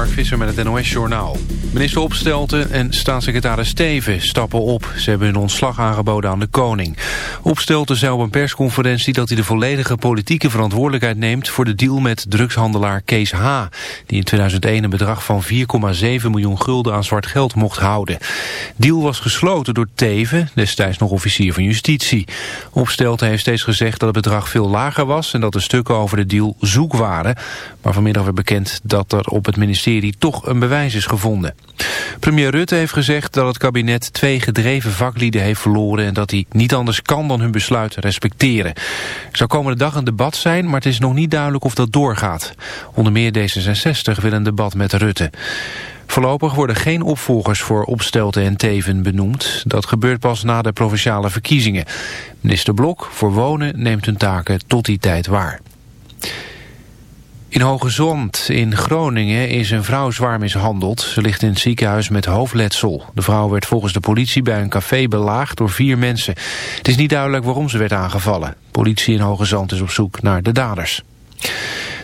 Mark Visser met het NOS-journaal. Minister Opstelten en staatssecretaris Steven stappen op. Ze hebben hun ontslag aangeboden aan de koning. Opstelten zei op een persconferentie dat hij de volledige politieke verantwoordelijkheid neemt... voor de deal met drugshandelaar Kees H. Die in 2001 een bedrag van 4,7 miljoen gulden aan zwart geld mocht houden. Deal was gesloten door Teven, destijds nog officier van justitie. Opstelten heeft steeds gezegd dat het bedrag veel lager was... en dat de stukken over de deal zoek waren. Maar vanmiddag werd bekend dat er op het ministerie toch een bewijs is gevonden. Premier Rutte heeft gezegd dat het kabinet twee gedreven vaklieden heeft verloren... en dat hij niet anders kan dan hun besluit respecteren. Er zou komende dag een debat zijn, maar het is nog niet duidelijk of dat doorgaat. Onder meer D66 wil een debat met Rutte. Voorlopig worden geen opvolgers voor Opstelten en Teven benoemd. Dat gebeurt pas na de provinciale verkiezingen. Minister Blok voor Wonen neemt hun taken tot die tijd waar. In Hoge Zond in Groningen is een vrouw zwaar mishandeld. Ze ligt in het ziekenhuis met hoofdletsel. De vrouw werd volgens de politie bij een café belaagd door vier mensen. Het is niet duidelijk waarom ze werd aangevallen. Politie in Hoge Zand is op zoek naar de daders.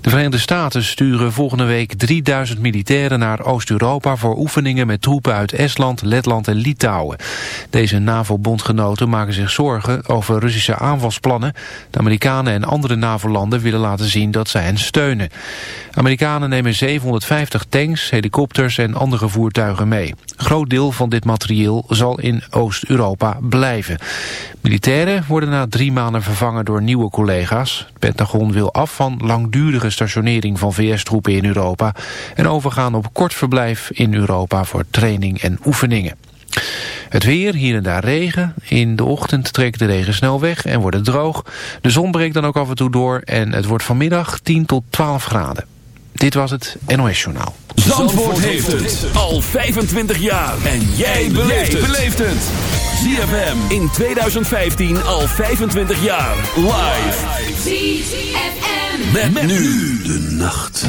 De Verenigde Staten sturen volgende week 3000 militairen naar Oost-Europa voor oefeningen met troepen uit Estland, Letland en Litouwen. Deze NAVO-bondgenoten maken zich zorgen over Russische aanvalsplannen. De Amerikanen en andere NAVO-landen willen laten zien dat zij hen steunen. Amerikanen nemen 750 tanks, helikopters en andere voertuigen mee. Een groot deel van dit materieel zal in Oost-Europa blijven. Militairen worden na drie maanden vervangen door nieuwe collega's. Het Pentagon wil af van langdurige stationering van VS-troepen in Europa... en overgaan op kort verblijf in Europa voor training en oefeningen. Het weer, hier en daar regen. In de ochtend trekt de regen snel weg en wordt het droog. De zon breekt dan ook af en toe door en het wordt vanmiddag 10 tot 12 graden. Dit was het NOS Journaal. Zandvoort, heeft het al 25 jaar. En jij beleeft het. ZFM in 2015 al 25 jaar. Live. ZFM. Met, nu de nacht.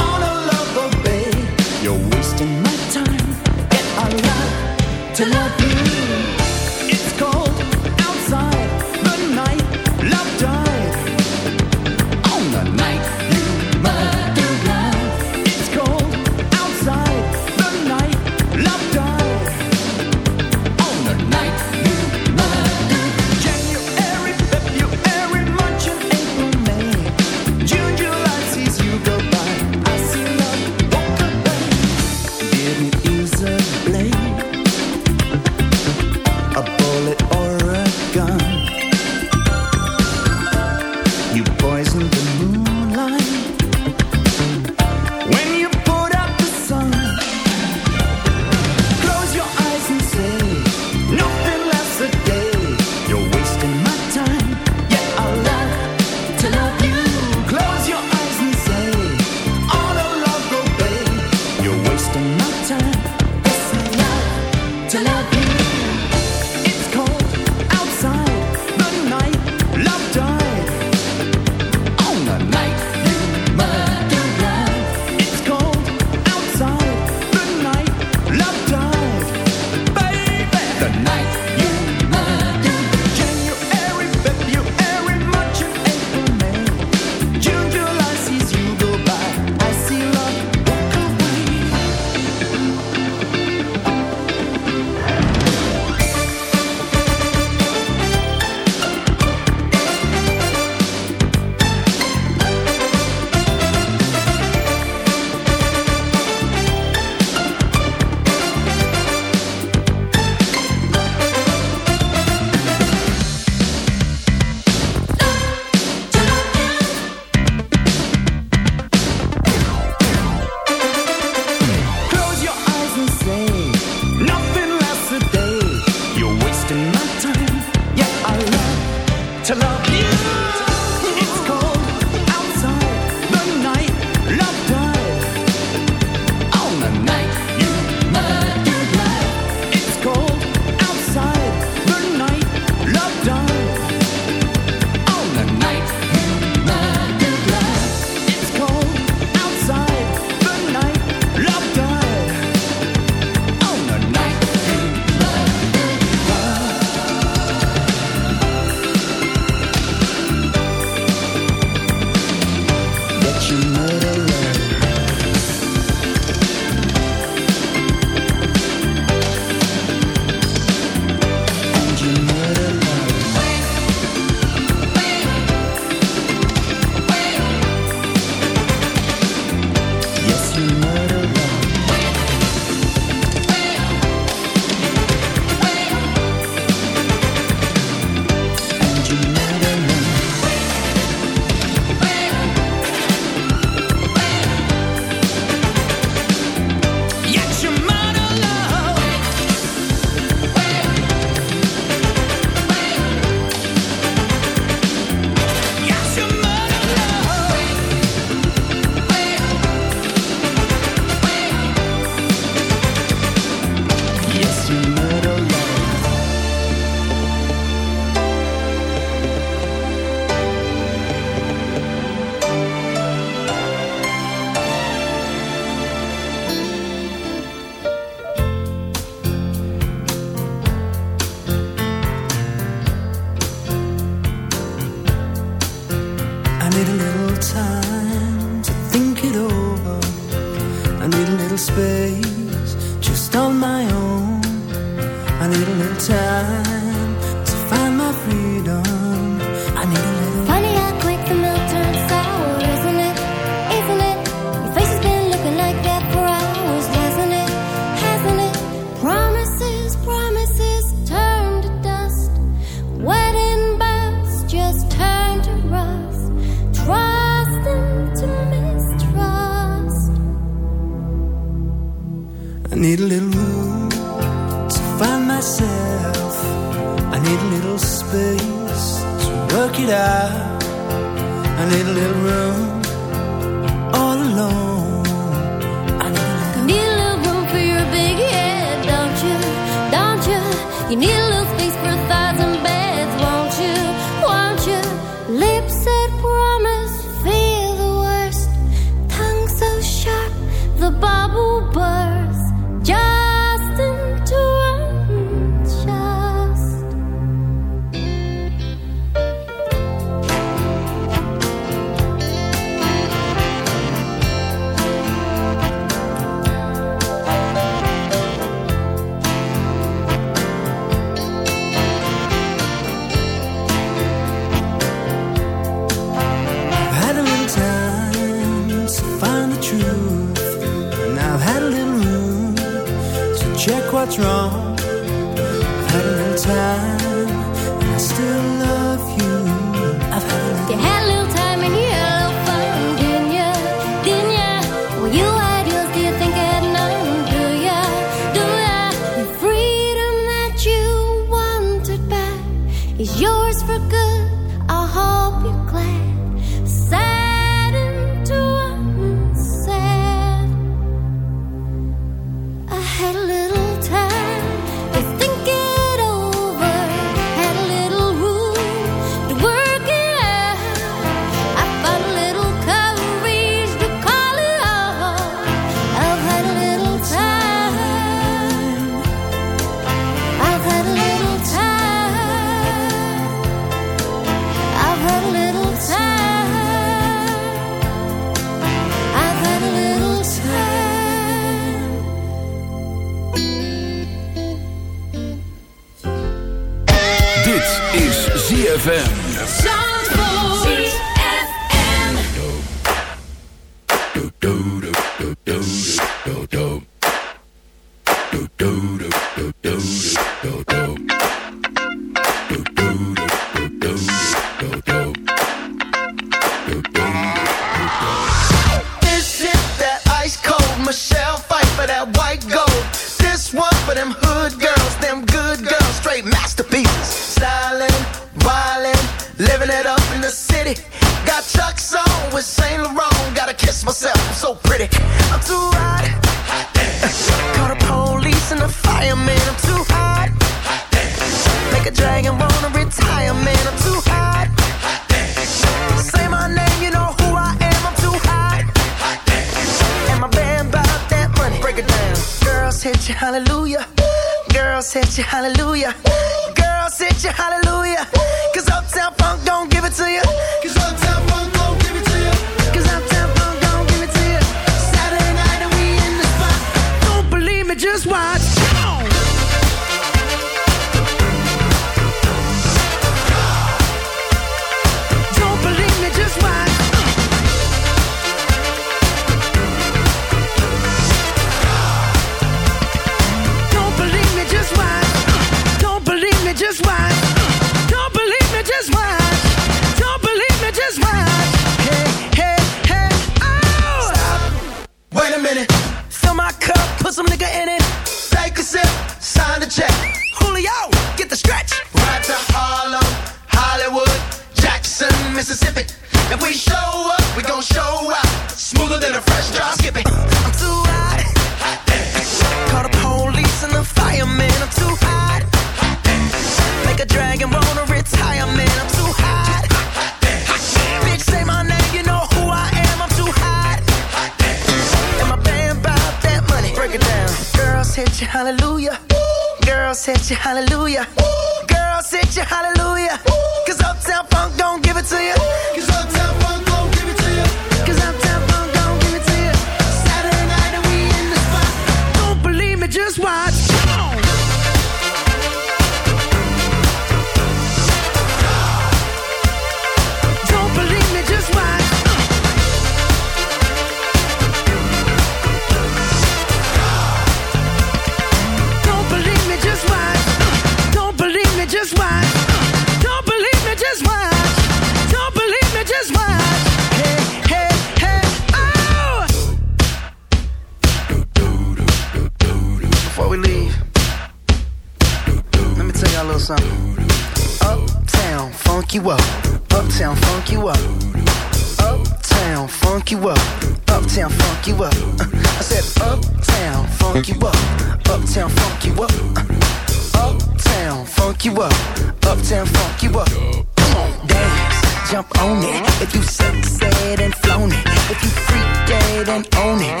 jump on it. If you suck, said and flown it. If you freak dead and own it.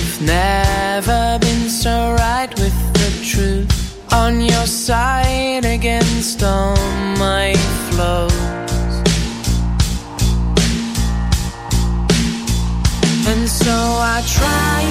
You've never been so right with the truth on your side against all my flaws. And so I try.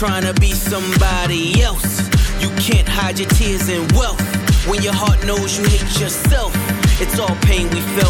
trying to be somebody else. You can't hide your tears in wealth when your heart knows you hate yourself. It's all pain we felt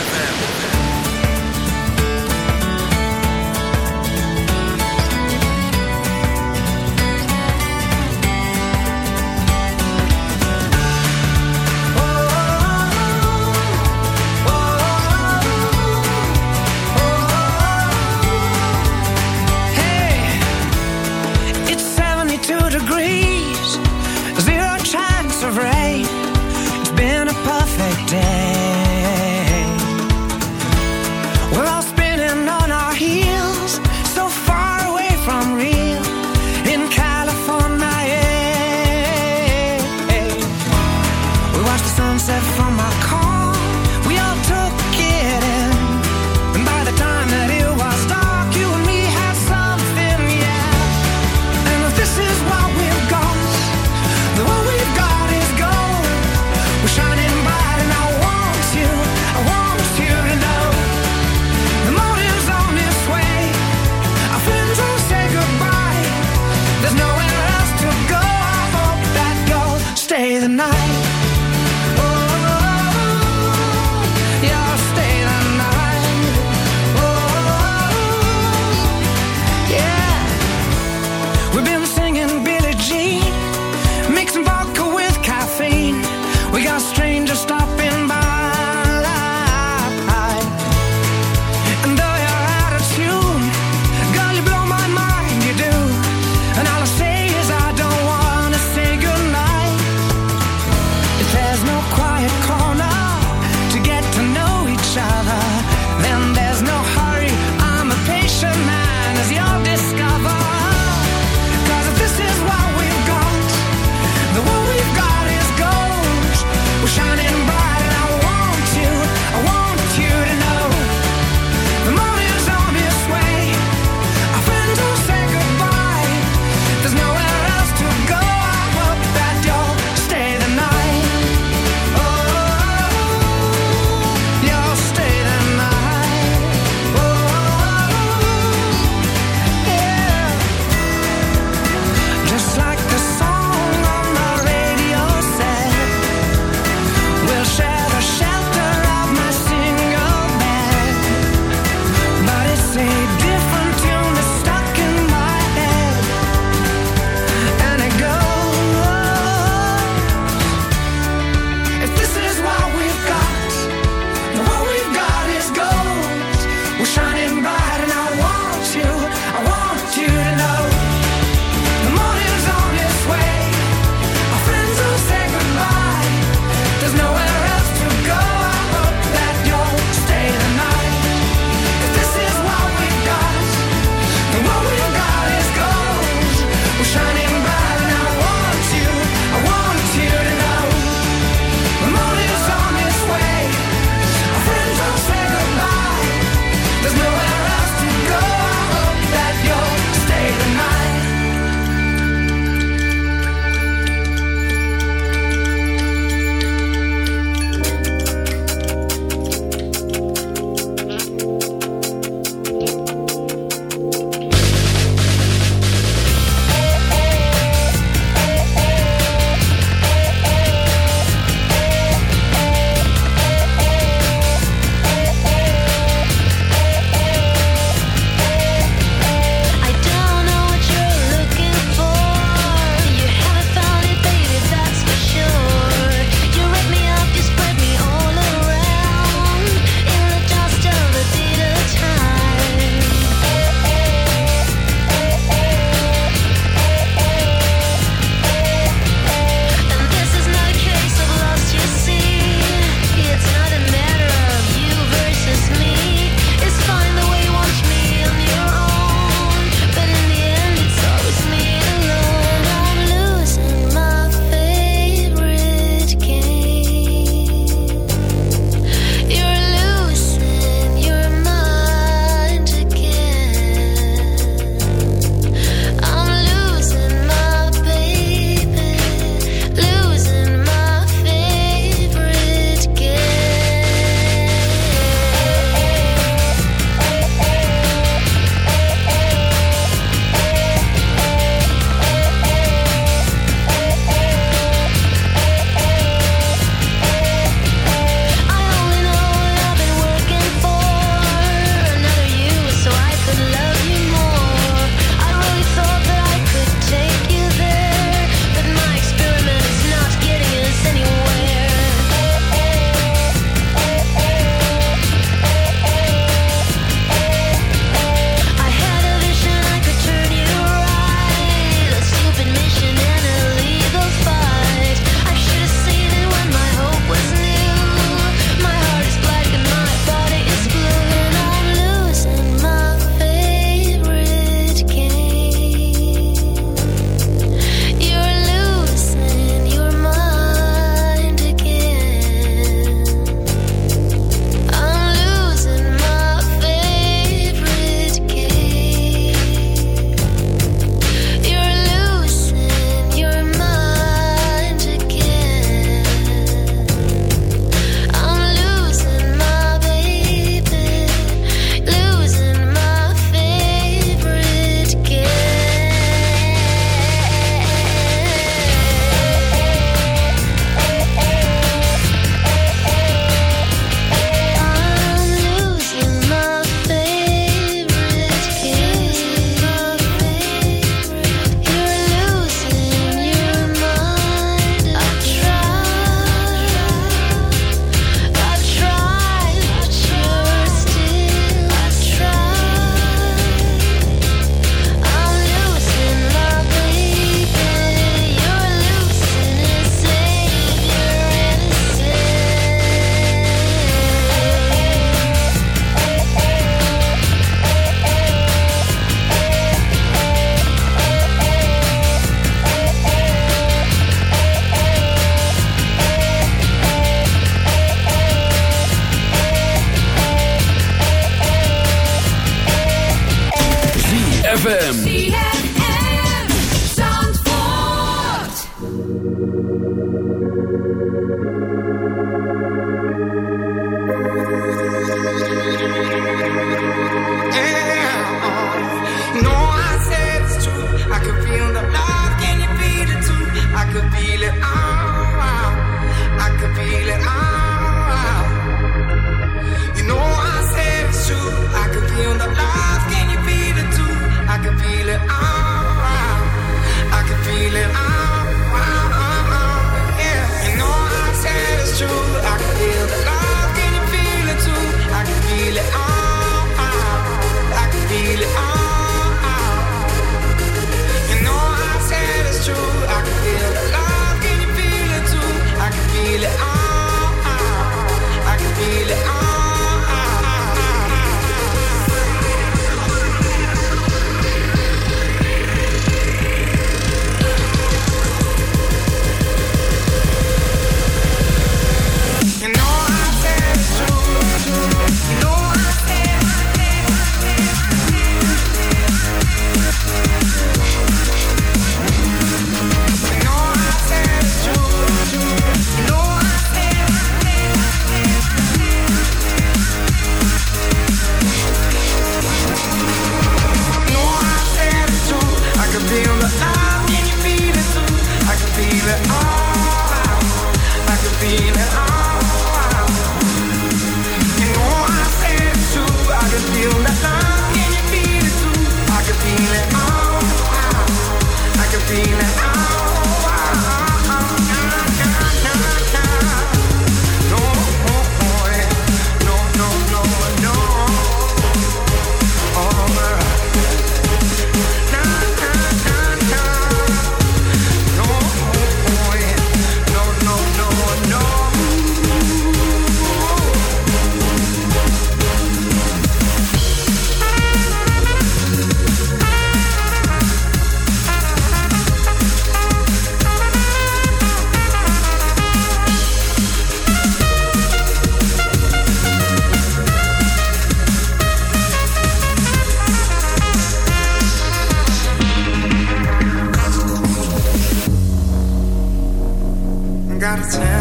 Podcast.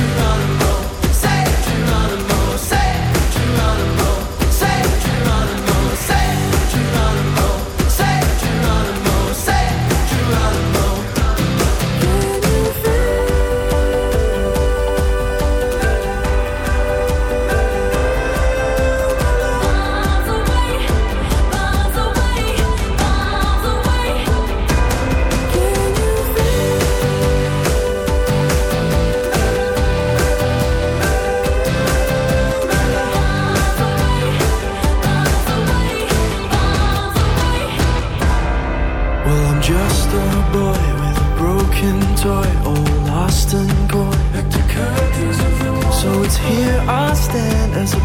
to run.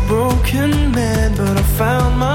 Broken man, but I found my